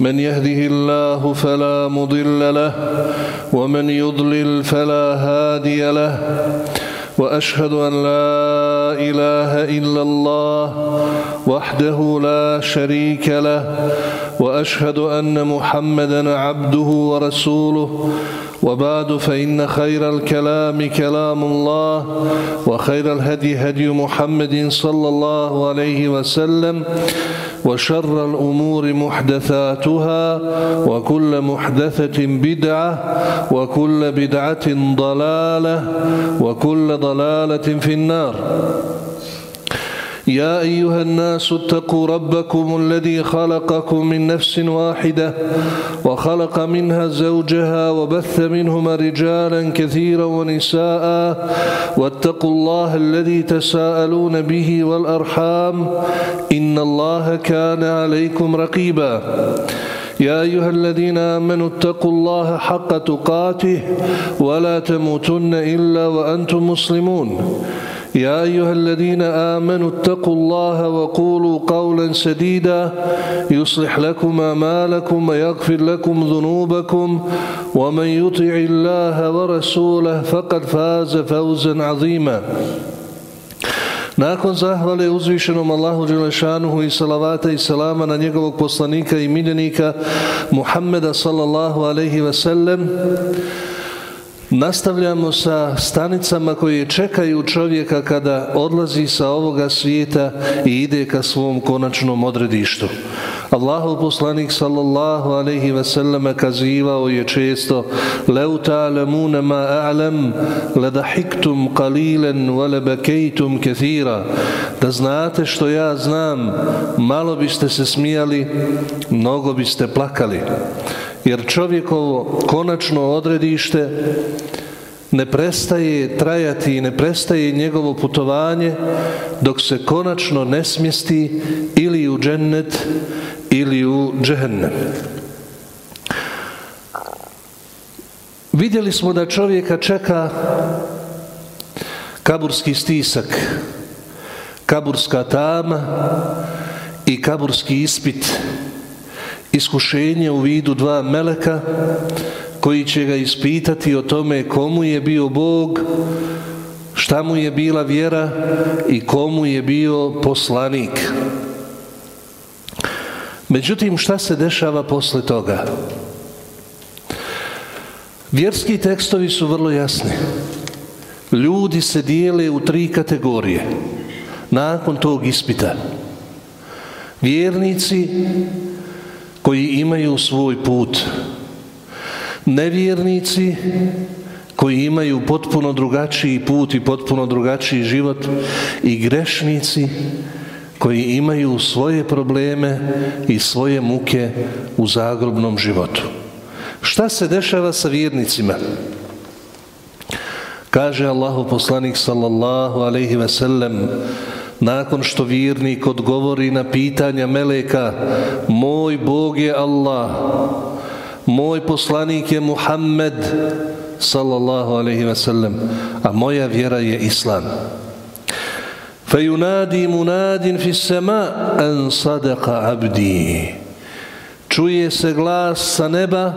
من يهده الله فلا مضل له ومن يضلل فلا هادي له وأشهد أن لا إله إلا الله وحده لا شريك له وأشهد أن محمدا عبده ورسوله. وبعد فإن خير الكلام كلام الله وخير الهدي هدي محمد صلى الله عليه وسلم. وشر الأمور محدثاتها وكل محدثة بدعة وكل بدعة ضلالة وكل ضلالة في النار. يا أيها الناس اتقوا ربكم الذي خلقكم من نفس واحدة وخلق منها زوجها وبث منهما رجالا كثيرا ونساء واتقوا الله الذي تساءلون به والأرحام إن الله كان عليكم رقيبا يا أيها الذين آمنوا اتقوا الله حق تقاته ولا تموتن إلا وأنتم مسلمون يا ايها الذين امنوا اتقوا الله وقولوا قولا سديدا يصلح لكم اعمالكم ويغفر لكم ذنوبكم ومن يطع الله ورسوله فقد فاز فوزا عظيما Nakon zahvale uzvišenom Allahu Đelešanuhu i salavata i salama na njegovog poslanika i miljenika Muhammeda sallallahu alaihi ve sellem Nastavljamo sa stanicama koje čekaju čovjeka kada odlazi sa ovoga svijeta i ide ka svom konačnom odredištu. Allahov poslanik sallallahu alaihi ve sellem kazivao je često Leu ta'lamuna ma a'lam ladahiktum qalilan wa labakejtum kathira da znate što ja znam malo biste se smijali mnogo biste plakali jer čovjekovo konačno odredište ne prestaje trajati i ne prestaje njegovo putovanje dok se konačno ne smjesti ili u džennet ili u džehennem. Vidjeli smo da čovjeka čeka kaburski stisak, kaburska tama i kaburski ispit iskušenje u vidu dva meleka koji će ga ispitati o tome komu je bio Bog, šta mu je bila vjera i komu je bio poslanik. Međutim, šta se dešava posle toga? Vjerski tekstovi su vrlo jasni. Ljudi se dijele u tri kategorije nakon tog ispita. Vjernici koji imaju svoj put. Nevjernici koji imaju potpuno drugačiji put i potpuno drugačiji život i grešnici koji imaju svoje probleme i svoje muke u zagrobnom životu. Šta se dešava sa vjernicima? Kaže Allahu poslanik sallallahu alaihi ve sellem nakon što vjernik odgovori na pitanja meleka moj Bog je Allah moj poslanik je Muhammed sallallahu alaihi ve sellem a moja vjera je Islam فينادي مناد في السماء أن صدق عبدي čuje se glas sa neba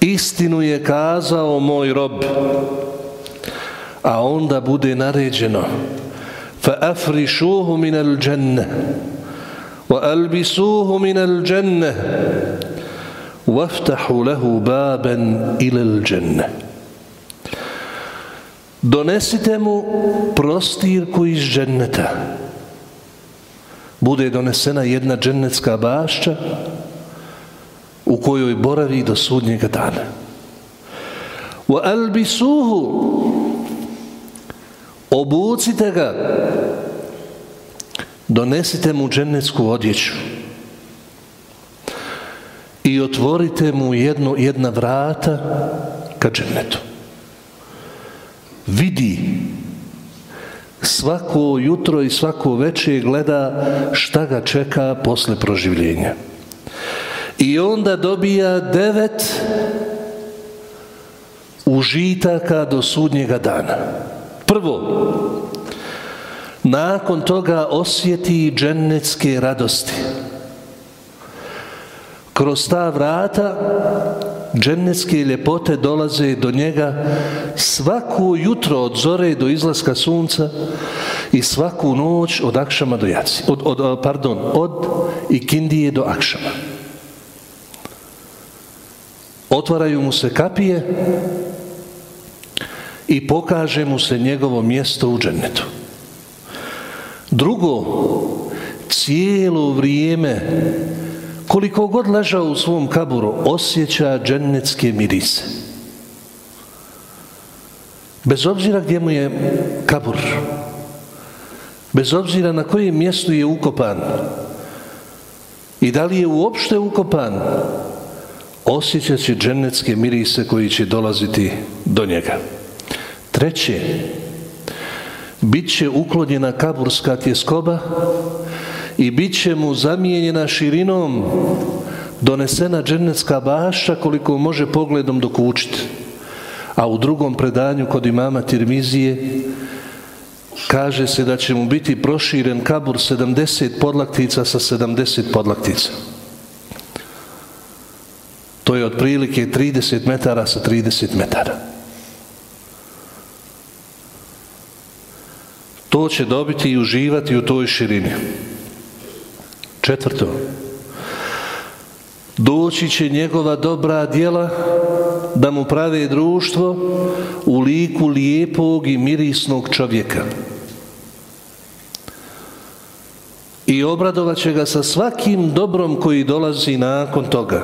istinu je kazao moj rob a onda bude naređeno فأفرشوه من الجنة وألبسوه من الجنة وافتحوا له بابا إلى الجنة Donesite mu prostirku iz dženneta. Bude donesena jedna džennetska bašća u kojoj boravi do sudnjega dana. Wa albisuhu obucite ga donesite mu džennetsku odjeću i otvorite mu jedno, jedna vrata ka džennetu. Vidi svako jutro i svako večer gleda šta ga čeka posle proživljenja. I onda dobija devet užitaka do sudnjega dana. Prvo, nakon toga osjeti džennetske radosti. Kroz ta vrata džennetske ljepote dolaze do njega svaku jutro od zore do izlaska sunca i svaku noć od akšama do jaci. Od, od, pardon, od ikindije do akšama. Otvaraju mu se kapije i pokaže mu se njegovo mjesto u džennetu. Drugo, cijelo vrijeme koliko god ležao u svom kaburu osjeća džennetske mirise. Bez obzira gdje mu je kabur, bez obzira na kojem mjestu je ukopan i da li je uopšte ukopan, osjećat će džennetske mirise koji će dolaziti do njega. Treće, bit će uklonjena kaburska tjeskoba i bit će mu zamijenjena širinom donesena džennetska bašća koliko može pogledom dokučiti. A u drugom predanju kod imama Tirmizije kaže se da će mu biti proširen kabur 70 podlaktica sa 70 podlaktica. To je otprilike 30 metara sa 30 metara. Će dobiti i uživati u toj širini. Četvrto, doći će njegova dobra djela da mu prave društvo u liku lijepog i mirisnog čovjeka. I obradovat će ga sa svakim dobrom koji dolazi nakon toga.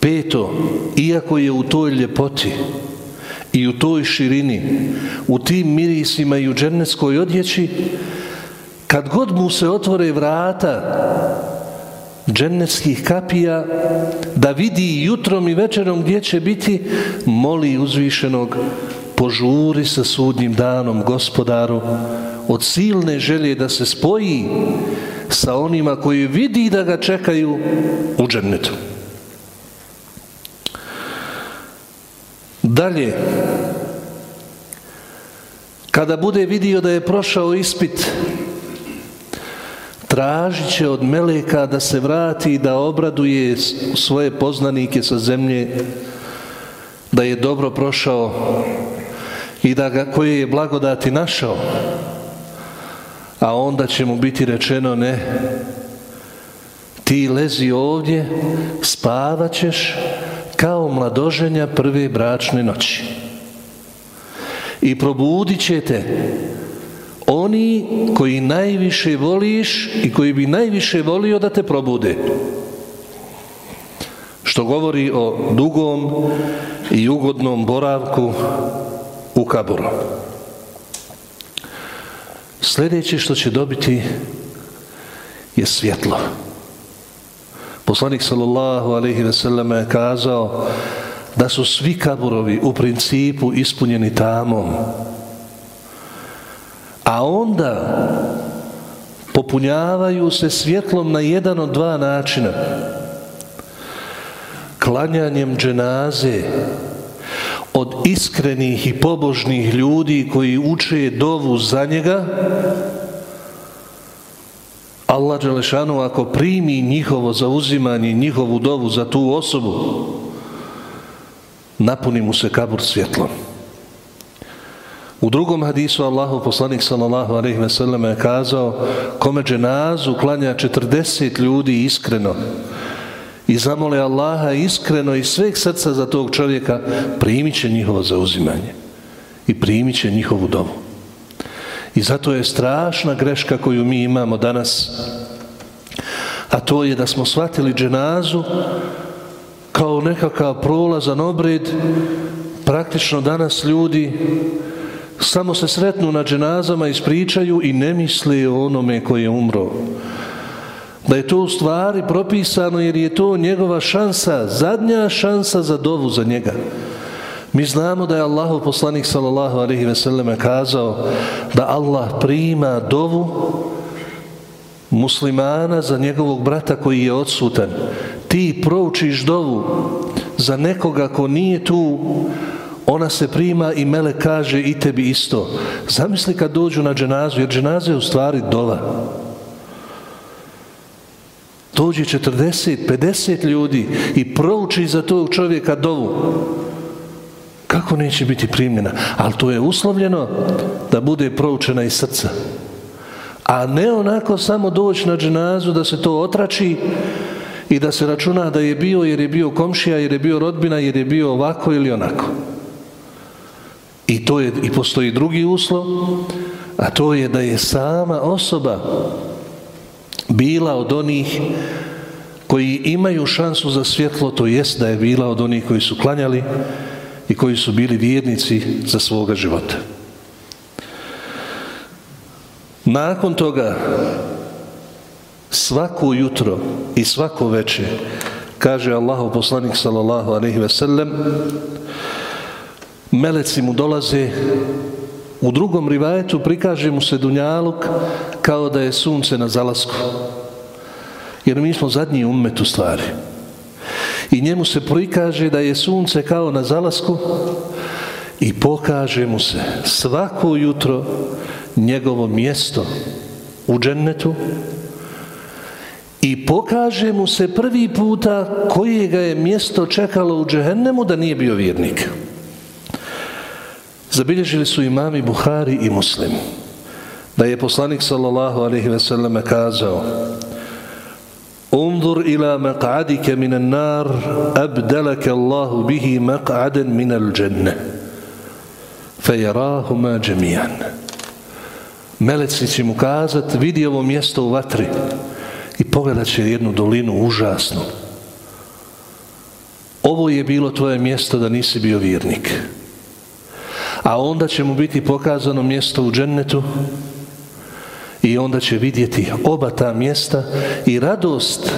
Peto, iako je u toj ljepoti i u toj širini, u tim mirisima i u džennetskoj odjeći, kad god mu se otvore vrata džennetskih kapija, da vidi jutrom i večerom gdje će biti, moli uzvišenog, požuri sa sudnjim danom gospodaru, od silne želje da se spoji sa onima koji vidi da ga čekaju u džennetu. Dalje, kada bude vidio da je prošao ispit, tražit će od meleka da se vrati i da obraduje svoje poznanike sa zemlje, da je dobro prošao i da ga koje je blagodati našao. A onda će mu biti rečeno ne, ti lezi ovdje, spavat ćeš kao mladoženja prve bračne noći. I probudit ćete oni koji najviše voliš i koji bi najviše volio da te probude. Što govori o dugom i ugodnom boravku u kaboru. Sljedeće što će dobiti je svjetlo. Poslanik sallallahu alaihi ve sellem je kazao da su svi kaburovi u principu ispunjeni tamom. A onda popunjavaju se svjetlom na jedan od dva načina. Klanjanjem dženaze od iskrenih i pobožnih ljudi koji uče dovu za njega Allah Đelešanu ako primi njihovo zauzimanje, njihovu dovu za tu osobu, napuni mu se kabur svjetlom. U drugom hadisu Allahu poslanik sallallahu alejhi ve sellem je kazao kome dženazu klanja 40 ljudi iskreno i zamole Allaha iskreno i sveg srca za tog čovjeka primit će njihovo zauzimanje i primit će njihovu dovu. I zato je strašna greška koju mi imamo danas, a to je da smo shvatili dženazu kao nekakav prolazan obred, praktično danas ljudi samo se sretnu na dženazama, ispričaju i ne misle o onome koji je umro. Da je to u stvari propisano jer je to njegova šansa, zadnja šansa za dovu za njega. Mi znamo da je Allahov poslanik sallallahu alaihi ve selleme kazao da Allah prima dovu muslimana za njegovog brata koji je odsutan. Ti proučiš dovu za nekoga ko nije tu, ona se prima i mele kaže i tebi isto. Zamisli kad dođu na dženazu, jer dženaza je u stvari dova. Dođe 40, 50 ljudi i prouči za tog čovjeka dovu. Kako neće biti primljena? Ali to je uslovljeno da bude proučena iz srca. A ne onako samo doći na dženazu da se to otrači i da se računa da je bio jer je bio komšija, jer je bio rodbina, jer je bio ovako ili onako. I to je, i postoji drugi uslov, a to je da je sama osoba bila od onih koji imaju šansu za svjetlo, to jest da je bila od onih koji su klanjali i koji su bili vjernici za svoga života. Nakon toga svako jutro i svako večer kaže Allahov poslanik sallallahu alejhi ve sellem meleci mu dolaze u drugom rivajetu prikaže mu se dunjaluk kao da je sunce na zalasku. Jer mi smo zadnji ummet u stvari. I njemu se prikaže da je sunce kao na zalasku i pokaže mu se svako jutro njegovo mjesto u džennetu i pokaže mu se prvi puta koje ga je mjesto čekalo u džehennemu da nije bio vjernik. Zabilježili su imami Buhari i Muslim da je poslanik sallallahu alaihi ve selleme kazao Undur ila maq'adike minan nar abdalaka Allahu bihi maq'adan minal dženne fejarahuma džemijan Meleci će mu kazat vidi ovo mjesto u vatri i pogledat će jednu dolinu užasnu. Ovo je bilo tvoje mjesto da nisi bio vjernik. A onda će mu biti pokazano mjesto u džennetu i onda će vidjeti oba ta mjesta i radost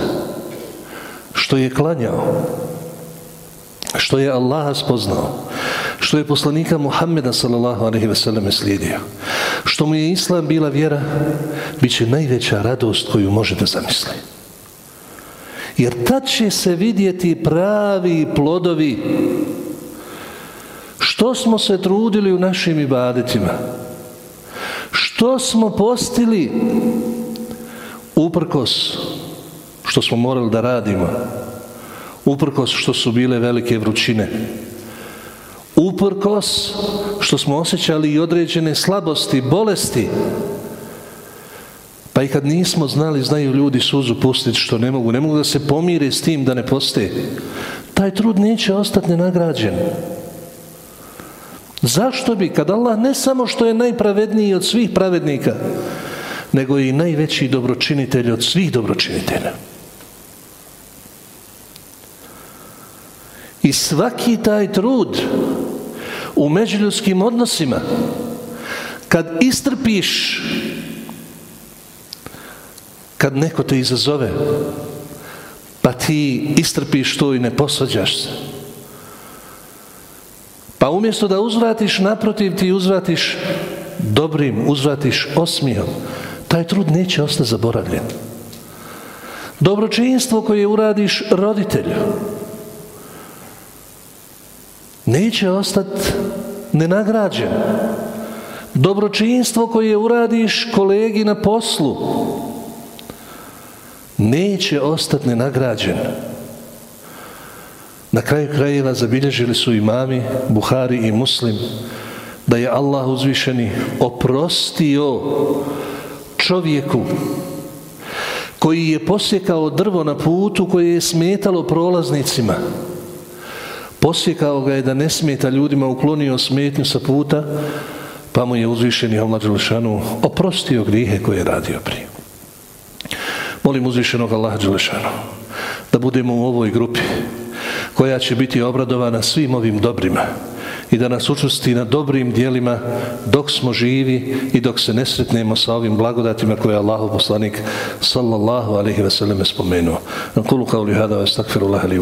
što je klanjao, što je Allaha spoznao, što je poslanika Muhammeda sallallahu alaihi ve selleme slijedio, što mu je Islam bila vjera, bit će najveća radost koju možete zamisliti. Jer tad će se vidjeti pravi plodovi. Što smo se trudili u našim ibadetima, što smo postili? Uprkos što smo morali da radimo, uprkos što su bile velike vrućine, uprkos što smo osjećali i određene slabosti, bolesti, pa i kad nismo znali, znaju ljudi suzu pustiti što ne mogu, ne mogu da se pomire s tim da ne postoje. Taj trud neće ostati nenagrađen. Zašto bi, kad Allah ne samo što je najpravedniji od svih pravednika, nego i najveći dobročinitelj od svih dobročinitelja. I svaki taj trud u međuljudskim odnosima. Kad istrpiš kad neko te izazove pa ti istrpiš to i ne posvađaš se. Pa umjesto da uzvratiš naprotiv ti uzvratiš dobrim, uzvratiš osmijom taj trud neće ostati zaboravljen. Dobročinstvo koje uradiš roditelju neće ostati nenagrađen. Dobročinstvo koje uradiš kolegi na poslu neće ostati nenagrađen. Na kraju krajeva zabilježili su imami, Buhari i Muslim da je Allah uzvišeni oprostio čovjeku koji je posjekao drvo na putu koje je smetalo prolaznicima posjekao ga je da ne smeta ljudima, uklonio smetnju sa puta, pa mu je uzvišeni Allah Đelešanu oprostio grijehe koje je radio prije. Molim uzvišenog Allah Đelešanu da budemo u ovoj grupi koja će biti obradovana svim ovim dobrima i da nas učusti na dobrim dijelima dok smo živi i dok se ne sretnemo sa ovim blagodatima koje je Allahu poslanik sallallahu alaihi ve selleme spomenuo. Kulu kao li hada, li